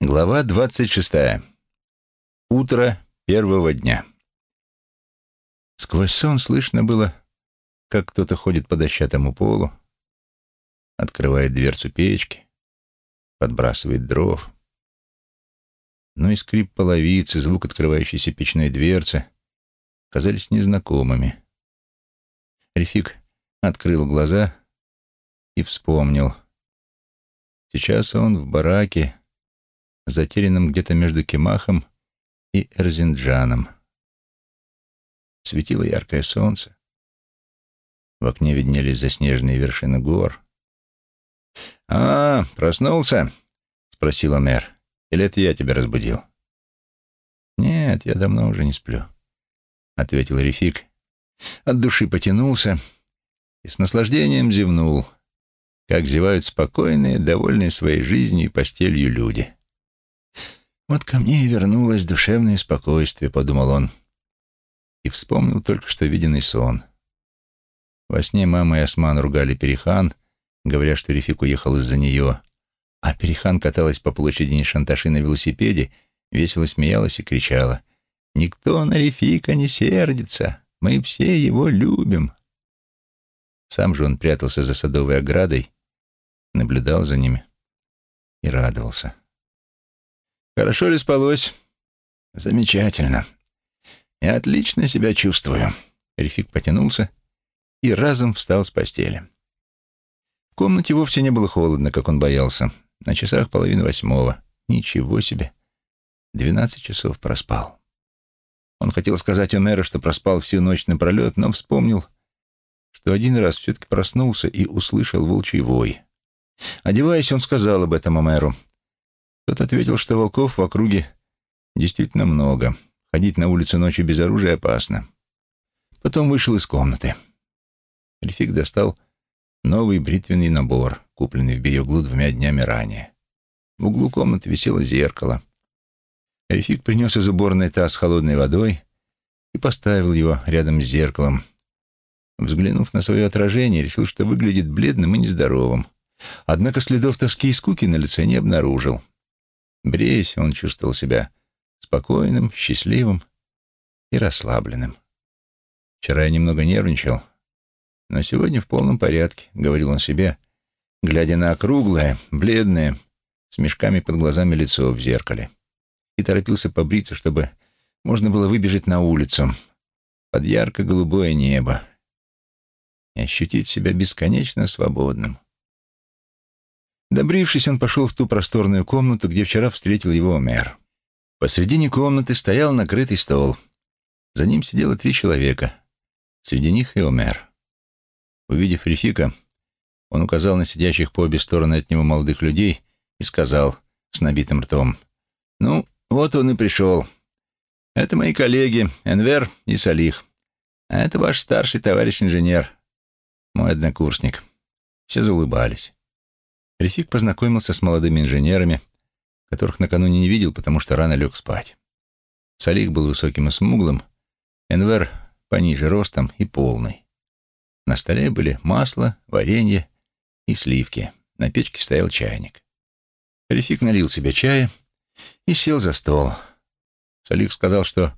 Глава двадцать шестая. Утро первого дня. Сквозь сон слышно было, как кто-то ходит по дощатому полу, открывает дверцу печки, подбрасывает дров. Но и скрип половицы, звук открывающейся печной дверцы казались незнакомыми. Рефик открыл глаза и вспомнил. Сейчас он в бараке, затерянном где-то между Кемахом и Эрзинджаном. Светило яркое солнце. В окне виднелись заснеженные вершины гор. «А, проснулся?» — спросила мэр. «Или это я тебя разбудил?» «Нет, я давно уже не сплю», — ответил Рефик. От души потянулся и с наслаждением зевнул, как зевают спокойные, довольные своей жизнью и постелью люди. «Вот ко мне и вернулось душевное спокойствие», — подумал он. И вспомнил только что виденный сон. Во сне мама и Осман ругали Перихан, говоря, что Рефик уехал из-за нее, а Перихан каталась по площади Шанташи на велосипеде, весело смеялась и кричала. «Никто на Рефика не сердится, мы все его любим». Сам же он прятался за садовой оградой, наблюдал за ними и радовался. Хорошо ли спалось? Замечательно. Я отлично себя чувствую. Рефик потянулся и разом встал с постели. В комнате вовсе не было холодно, как он боялся. На часах половина восьмого. Ничего себе. Двенадцать часов проспал. Он хотел сказать Омеру, что проспал всю ночь напролет, но вспомнил, что один раз все-таки проснулся и услышал волчий вой. Одеваясь, он сказал об этом Омеру — тот ответил, что волков в округе действительно много. Ходить на улицу ночью без оружия опасно. Потом вышел из комнаты. Эльфик достал новый бритвенный набор, купленный в Биоглу двумя днями ранее. В углу комнаты висело зеркало. Эльфик принес из уборной таз с холодной водой и поставил его рядом с зеркалом. Взглянув на свое отражение, решил, что выглядит бледным и нездоровым. Однако следов тоски и скуки на лице не обнаружил. Бреясь, он чувствовал себя спокойным, счастливым и расслабленным. Вчера я немного нервничал, но сегодня в полном порядке, — говорил он себе, глядя на округлое, бледное, с мешками под глазами лицо в зеркале, и торопился побриться, чтобы можно было выбежать на улицу под ярко-голубое небо и ощутить себя бесконечно свободным. Добрившись, он пошел в ту просторную комнату, где вчера встретил его мэр. Посредине комнаты стоял накрытый стол. За ним сидело три человека. Среди них и Омер. Увидев Рефика, он указал на сидящих по обе стороны от него молодых людей и сказал с набитым ртом, «Ну, вот он и пришел. Это мои коллеги Энвер и Салих. А это ваш старший товарищ-инженер, мой однокурсник». Все заулыбались. Рефик познакомился с молодыми инженерами, которых накануне не видел, потому что рано лег спать. Салих был высоким и смуглым, Энвер пониже ростом и полный. На столе были масло, варенье и сливки. На печке стоял чайник. Рефик налил себе чая и сел за стол. Салих сказал, что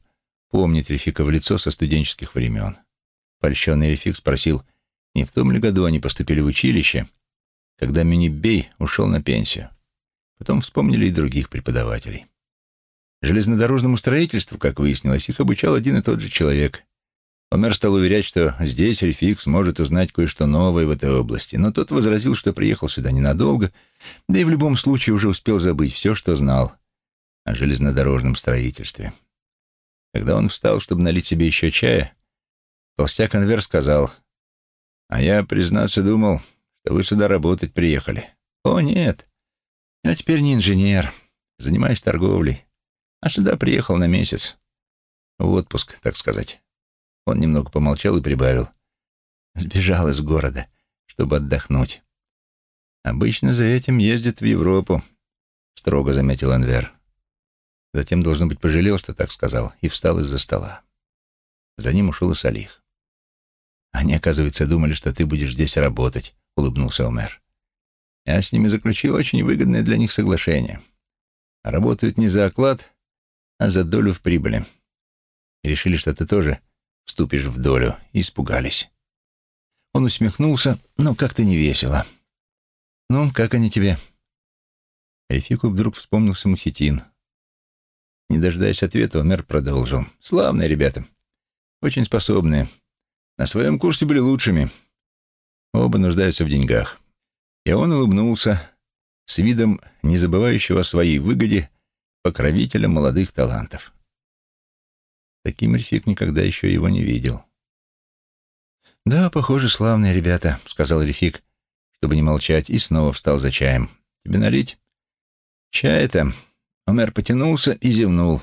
помнит Рефика в лицо со студенческих времен. Польщенный Рефик спросил, не в том ли году они поступили в училище, когда Минибей ушел на пенсию. Потом вспомнили и других преподавателей. Железнодорожному строительству, как выяснилось, их обучал один и тот же человек. Омер стал уверять, что здесь Рефик сможет узнать кое-что новое в этой области, но тот возразил, что приехал сюда ненадолго, да и в любом случае уже успел забыть все, что знал о железнодорожном строительстве. Когда он встал, чтобы налить себе еще чая, толстяк Анвер сказал, «А я, признаться, думал, что вы сюда работать приехали. О, нет. Я теперь не инженер. Занимаюсь торговлей. А сюда приехал на месяц. В отпуск, так сказать. Он немного помолчал и прибавил. Сбежал из города, чтобы отдохнуть. Обычно за этим ездят в Европу, строго заметил Анвер. Затем, должно быть, пожалел, что так сказал, и встал из-за стола. За ним ушел и Салих. Они, оказывается, думали, что ты будешь здесь работать, — улыбнулся Омер. «Я с ними заключил очень выгодное для них соглашение. Работают не за оклад, а за долю в прибыли. решили, что ты тоже вступишь в долю, и испугались. Он усмехнулся, но как-то не весело. «Ну, как они тебе?» Рефику вдруг вспомнился Мухитин. Не дожидаясь ответа, Омер продолжил. «Славные ребята. Очень способные. На своем курсе были лучшими. Оба нуждаются в деньгах». И он улыбнулся с видом не забывающего о своей выгоде покровителя молодых талантов. Таким Рефик никогда еще его не видел. «Да, похоже, славные ребята», — сказал Рефик, чтобы не молчать, и снова встал за чаем. «Тебе налить?» «Чай-то...» Омер потянулся и зевнул.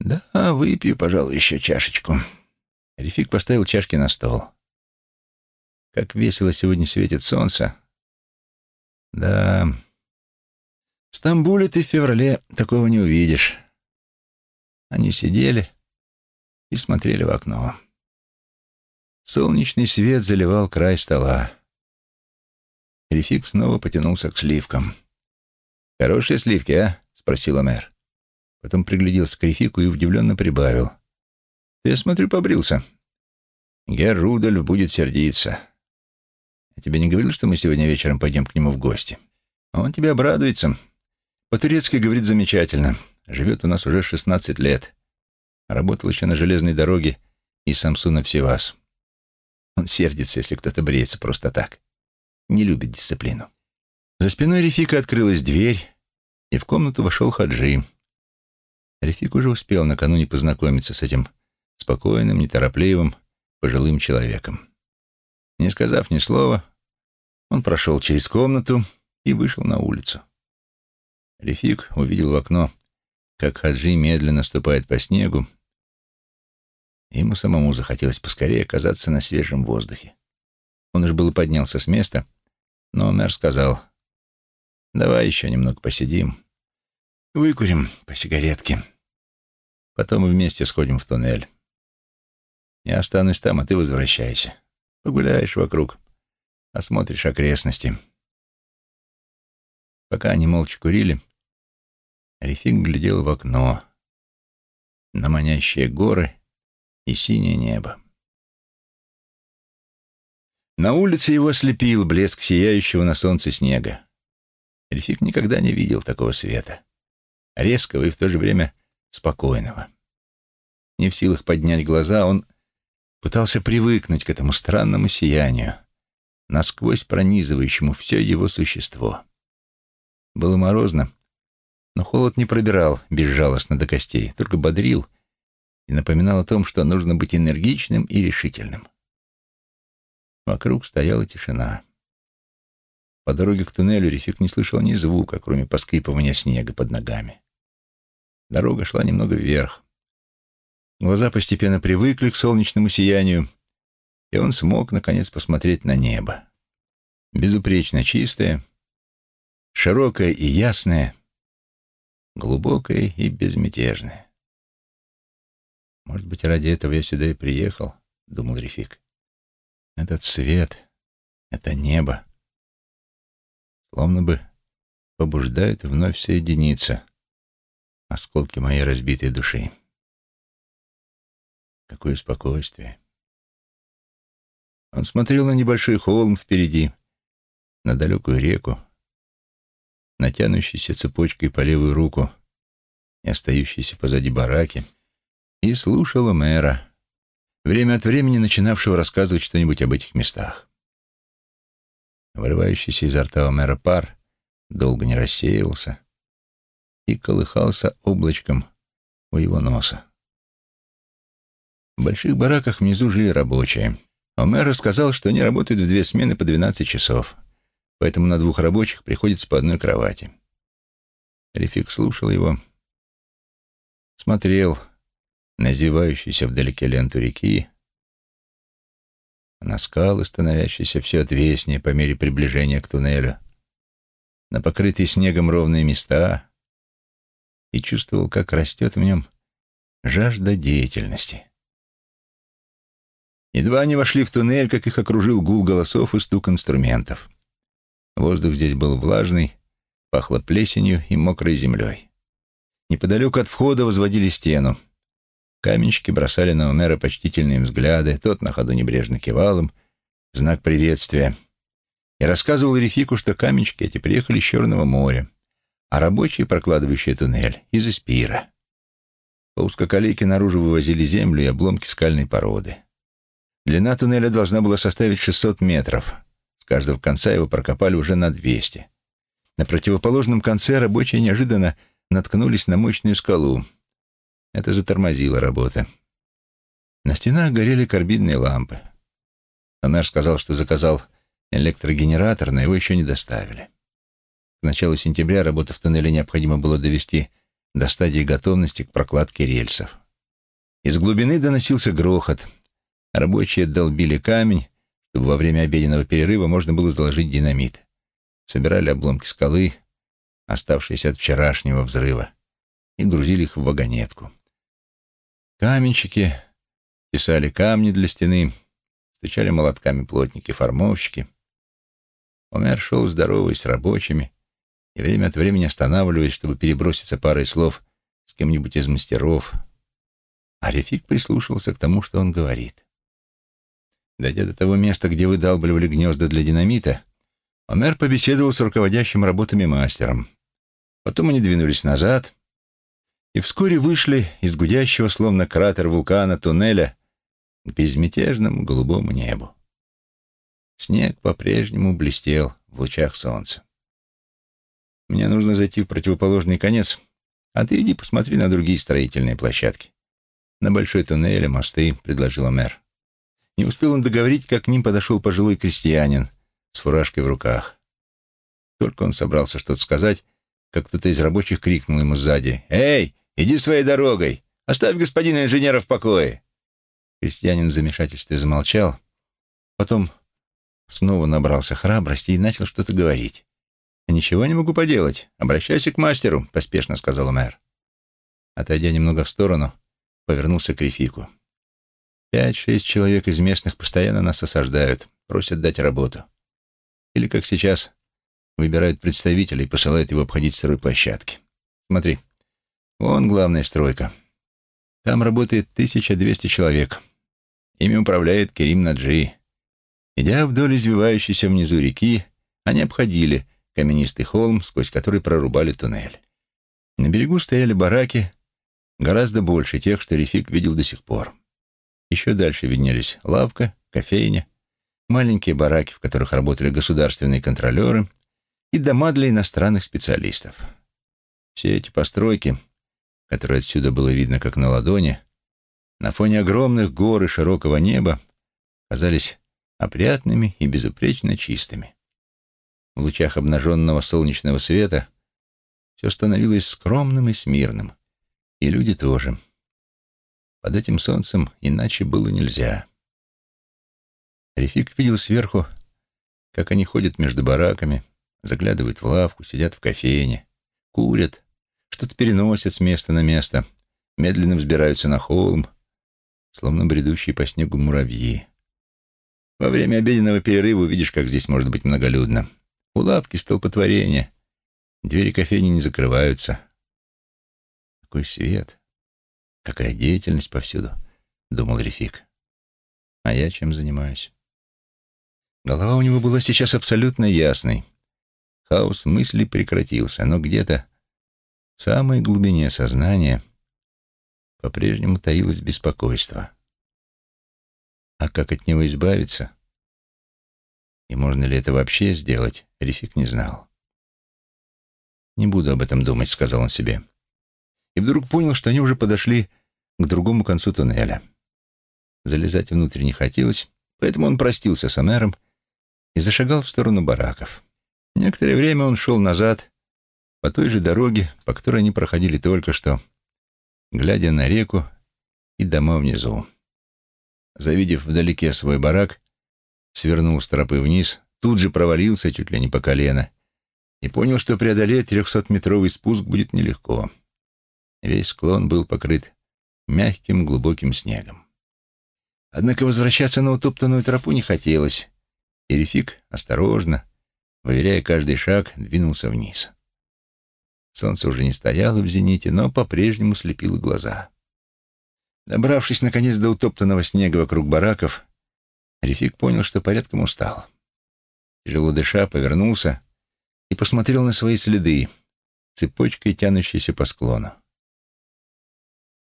«Да, выпью, пожалуй, еще чашечку». Рефик поставил чашки на стол. Как весело сегодня светит солнце. Да, в Стамбуле ты в феврале такого не увидишь. Они сидели и смотрели в окно. Солнечный свет заливал край стола. Рефик снова потянулся к сливкам. «Хорошие сливки, а?» — спросила мэр. Потом пригляделся к Рефику и удивленно прибавил. «Ты, я смотрю, побрился. Герр Рудольф будет сердиться. Тебе не говорил, что мы сегодня вечером пойдем к нему в гости? Он тебе обрадуется. По-турецки говорит замечательно. Живет у нас уже 16 лет. Работал еще на железной дороге из Самсуна в Севас. Он сердится, если кто-то бреется просто так. Не любит дисциплину. За спиной Рефика открылась дверь, и в комнату вошел Хаджи. Рефик уже успел накануне познакомиться с этим спокойным, неторопливым, пожилым человеком. Не сказав ни слова, он прошел через комнату и вышел на улицу. Рефик увидел в окно как Хаджи медленно ступает по снегу. Ему самому захотелось поскорее оказаться на свежем воздухе. Он уж было поднялся с места, но мэр сказал, «Давай еще немного посидим, выкурим по сигаретке, потом вместе сходим в туннель. Я останусь там, а ты возвращайся. Погуляешь вокруг, осмотришь окрестности». Пока они молча курили, Рефик глядел в окно на манящие горы и синее небо. На улице его ослепил блеск сияющего на солнце снега. Рефик никогда не видел такого света. Резкого и в то же время спокойного. Не в силах поднять глаза, он пытался привыкнуть к этому странному сиянию, насквозь пронизывающему все его существо. Было морозно, но холод не пробирал безжалостно до костей, только бодрил и напоминал о том, что нужно быть энергичным и решительным. Вокруг стояла тишина. По дороге к туннелю Рефик не слышал ни звука, кроме поскрипывания снега под ногами. Дорога шла немного вверх. Глаза постепенно привыкли к солнечному сиянию, и он смог, наконец, посмотреть на небо. Безупречно чистое, широкое и ясное — глубокое и безмятежное. «Может быть, ради этого я сюда и приехал», — думал Рефик. «Этот свет, это небо, словно бы побуждают вновь соединиться осколки моей разбитой души. Какое спокойствие!» Он смотрел на небольшой холм впереди, на далекую реку, натянущейся цепочкой по левую руку и остающейся позади бараки, и слушала мэра, время от времени начинавшего рассказывать что-нибудь об этих местах. Вырывающийся изо рта мэра пар долго не рассеивался и колыхался облачком у его носа. В больших бараках внизу жили рабочие. Омер рассказал, что они работают в две смены по 12 часов поэтому на двух рабочих приходится по одной кровати. Рефик слушал его, смотрел на зевающуюся вдалеке ленту реки, на скалы, становящиеся все отвеснее по мере приближения к туннелю, на покрытые снегом ровные места и чувствовал, как растет в нем жажда деятельности. Едва они вошли в туннель, как их окружил гул голосов и стук инструментов. Воздух здесь был влажный, Пахло плесенью и мокрой землей. Неподалеку от входа возводили стену. Каменщики бросали на Омера почтительные взгляды, тот на ходу небрежно кивал им, в знак приветствия. И рассказывал Рефику, что каменщики эти приехали с Черного моря, а рабочие, прокладывающие туннель, из Испира. По узкоколейке наружу вывозили землю и обломки скальной породы. Длина туннеля должна была составить 600 метров. С каждого конца его прокопали уже на 200. На противоположном конце рабочие неожиданно наткнулись на мощную скалу. Это затормозило работу. На стенах горели карбидные лампы. Омер сказал, что заказал электрогенератор, но его еще не доставили. К началу сентября работу в туннеле необходимо было довести до стадии готовности к прокладке рельсов. Из глубины доносился грохот. Рабочие долбили камень, чтобы во время обеденного перерыва можно было заложить динамит. Собирали обломки скалы, оставшиеся от вчерашнего взрыва, и грузили их в вагонетку. Каменщики тесали камни для стены, стучали молотками плотники-формовщики. Омер шел здоровый с рабочими и время от времени останавливаясь, чтобы переброситься парой слов с кем-нибудь из мастеров. А Рефик прислушивался к тому, что он говорит. Дойдя до того места, где выдалбливали гнезда для динамита, Омер побеседовал с руководящим работами мастером — Потом они двинулись назад и вскоре вышли из гудящего, словно кратер вулкана, туннеля к безмятежному голубому небу. Снег по-прежнему блестел в лучах солнца. «Мне нужно зайти в противоположный конец, а ты иди посмотри на другие строительные площадки. На большой туннель, мосты», — предложил мэр. Не успел он договорить, как к ним подошел пожилой крестьянин с фуражкой в руках. Только он собрался что-то сказать, как кто-то из рабочих крикнул ему сзади. «Эй, иди своей дорогой! Оставь господина инженера в покое!» Крестьянин в замешательстве замолчал, потом снова набрался храбрости и начал что-то говорить. «Ничего не могу поделать. Обращайся к мастеру», — поспешно сказал мэр. Отойдя немного в сторону, повернулся к Рефику. «Пять-шесть человек из местных постоянно нас осаждают, просят дать работу. Или, как сейчас, выбирают представителя и посылают его обходить стройплощадки. Смотри, вон главная стройка. Там работает 1200 человек. Ими управляет Керим Наджи. Идя вдоль извивающейся внизу реки, они обходили каменистый холм, сквозь который прорубали туннель. На берегу стояли бараки, гораздо больше тех, что Рефик видел до сих пор. Еще дальше виднелись лавка, кофейня, маленькие бараки, в которых работали государственные контролеры — и дома для иностранных специалистов. Все эти постройки, которые отсюда было видно как на ладони, на фоне огромных гор и широкого неба казались опрятными и безупречно чистыми. В лучах обнаженного солнечного света все становилось скромным и смирным, и люди тоже. Под этим солнцем иначе было нельзя. Рефик видел сверху, как они ходят между бараками, заглядывают в лавку, сидят в кофейне, курят, что-то переносят с места на место, медленно взбираются на холм, словно бредущие по снегу муравьи. Во время обеденного перерыва увидишь, как здесь может быть многолюдно. У лавки столпотворение, двери кофейни не закрываются. Какой свет, какая деятельность повсюду, — думал Рефик. А я чем занимаюсь? Голова у него была сейчас абсолютно ясной. Хаос мыслей прекратился, но где-то в самой глубине сознания по-прежнему таилось беспокойство. А как от него избавиться? И можно ли это вообще сделать, Рифик не знал. «Не буду об этом думать», — сказал он себе. Вдруг понял, что они уже подошли к другому концу туннеля. Залезать внутрь не хотелось, поэтому он простился с Амером и зашагал в сторону бараков. Некоторое время он шел назад по той же дороге, по которой они проходили только что, глядя на реку и дома внизу. Завидев вдалеке свой барак, свернул с тропы вниз, тут же провалился чуть ли не по колено и понял, что преодолеть трехсотметровый спуск будет нелегко. Весь склон был покрыт мягким глубоким снегом. Однако возвращаться на утоптанную тропу не хотелось, и Рефик осторожно, Выверяя каждый шаг, двинулся вниз. Солнце уже не стояло в зените, но по-прежнему слепило глаза. Добравшись, наконец, до утоптанного снега вокруг бараков, Рефик понял, что порядком устал. Тяжело дыша, повернулся и посмотрел на свои следы, цепочкой тянущейся по склону.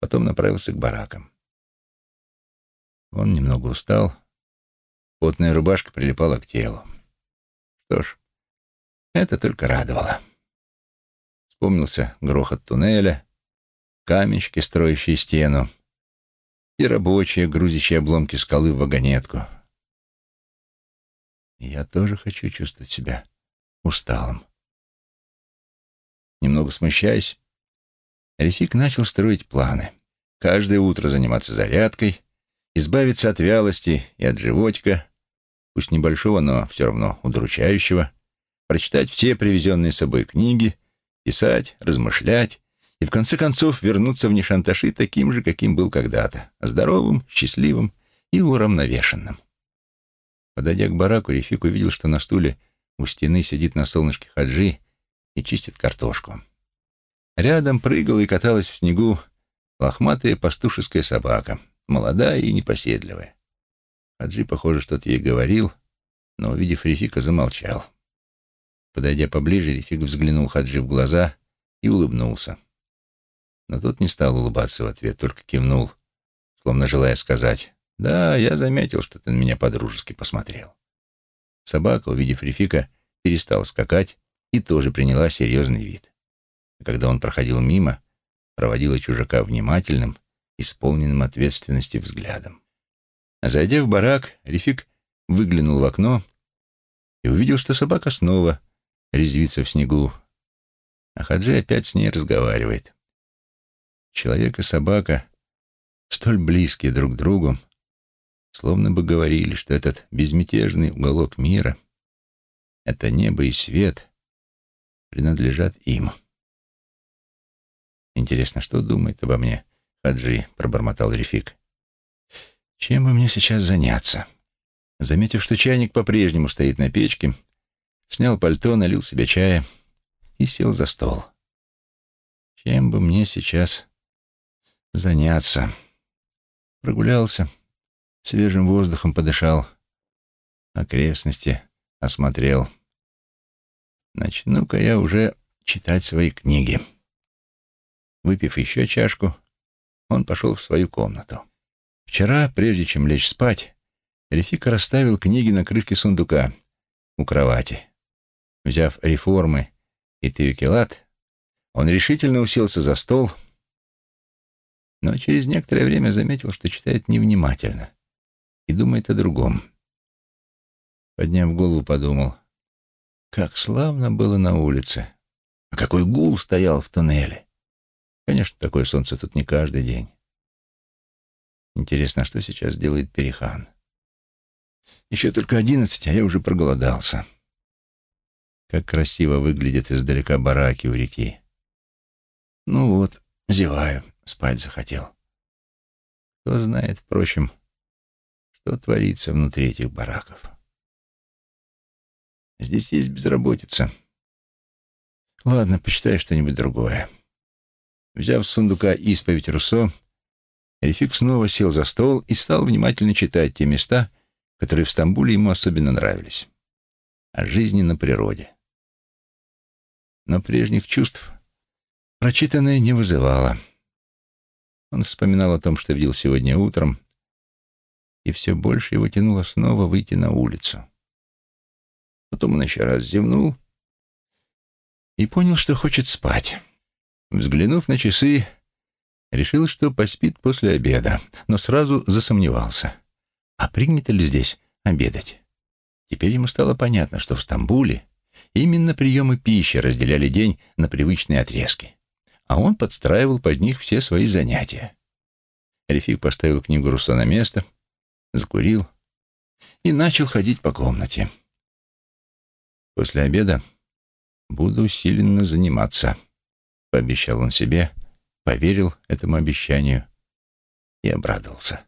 Потом направился к баракам. Он немного устал, потная рубашка прилипала к телу. Что ж, это только радовало. Вспомнился грохот туннеля, камешки, строящие стену, и рабочие, грузящие обломки скалы в вагонетку. Я тоже хочу чувствовать себя усталым. Немного смущаясь, Рефик начал строить планы. Каждое утро заниматься зарядкой, избавиться от вялости и от животика, пусть небольшого, но все равно удручающего, прочитать все привезенные с собой книги, писать, размышлять и в конце концов вернуться в Нишанташи таким же, каким был когда-то, здоровым, счастливым и уравновешенным. Подойдя к бараку, Рефик увидел, что на стуле у стены сидит на солнышке хаджи и чистит картошку. Рядом прыгала и каталась в снегу лохматая пастушеская собака, молодая и непоседливая. Хаджи, похоже, что-то ей говорил, но, увидев Рефика, замолчал. Подойдя поближе, Рефик взглянул Хаджи в глаза и улыбнулся. Но тот не стал улыбаться в ответ, только кивнул, словно желая сказать, «Да, я заметил, что ты на меня по-дружески посмотрел». Собака, увидев Рефика, перестала скакать и тоже приняла серьезный вид. Когда он проходил мимо, проводила чужака внимательным, исполненным ответственности взглядом. Зайдя в барак, Рефик выглянул в окно и увидел, что собака снова резвится в снегу, а Хаджи опять с ней разговаривает. Человек и собака, столь близкие друг к другу, словно бы говорили, что этот безмятежный уголок мира, это небо и свет принадлежат им. «Интересно, что думает обо мне Хаджи?» — пробормотал Рефик. «Чем бы мне сейчас заняться?» Заметив, что чайник по-прежнему стоит на печке, снял пальто, налил себе чая и сел за стол. «Чем бы мне сейчас заняться?» Прогулялся, свежим воздухом подышал, окрестности осмотрел. Начну-ка я уже читать свои книги. Выпив еще чашку, он пошел в свою комнату. Вчера, прежде чем лечь спать, Рефика расставил книги на крышке сундука у кровати. Взяв реформы и тюкелат, он решительно уселся за стол, но через некоторое время заметил, что читает невнимательно и думает о другом. Подняв голову, подумал, как славно было на улице, а какой гул стоял в туннеле. Конечно, такое солнце тут не каждый день. Интересно, а что сейчас делает Перихан? Еще только одиннадцать, а я уже проголодался. Как красиво выглядят издалека бараки у реки. Ну вот, зеваю, спать захотел. Кто знает, впрочем, что творится внутри этих бараков. Здесь есть безработица. Ладно, почитай что-нибудь другое. Взяв с сундука исповедь Руссо, Рефик снова сел за стол и стал внимательно читать те места, которые в Стамбуле ему особенно нравились. О жизни на природе. Но прежних чувств прочитанное не вызывало. Он вспоминал о том, что видел сегодня утром, и все больше его тянуло снова выйти на улицу. Потом он еще раз зевнул и понял, что хочет спать. Взглянув на часы, решил, что поспит после обеда, но сразу засомневался. А принято ли здесь обедать? Теперь ему стало понятно, что в Стамбуле именно приемы пищи разделяли день на привычные отрезки, а он подстраивал под них все свои занятия. Рефик поставил книгу Руссо на место, закурил и начал ходить по комнате. После обеда буду усиленно заниматься пообещал он себе, поверил этому обещанию и обрадовался.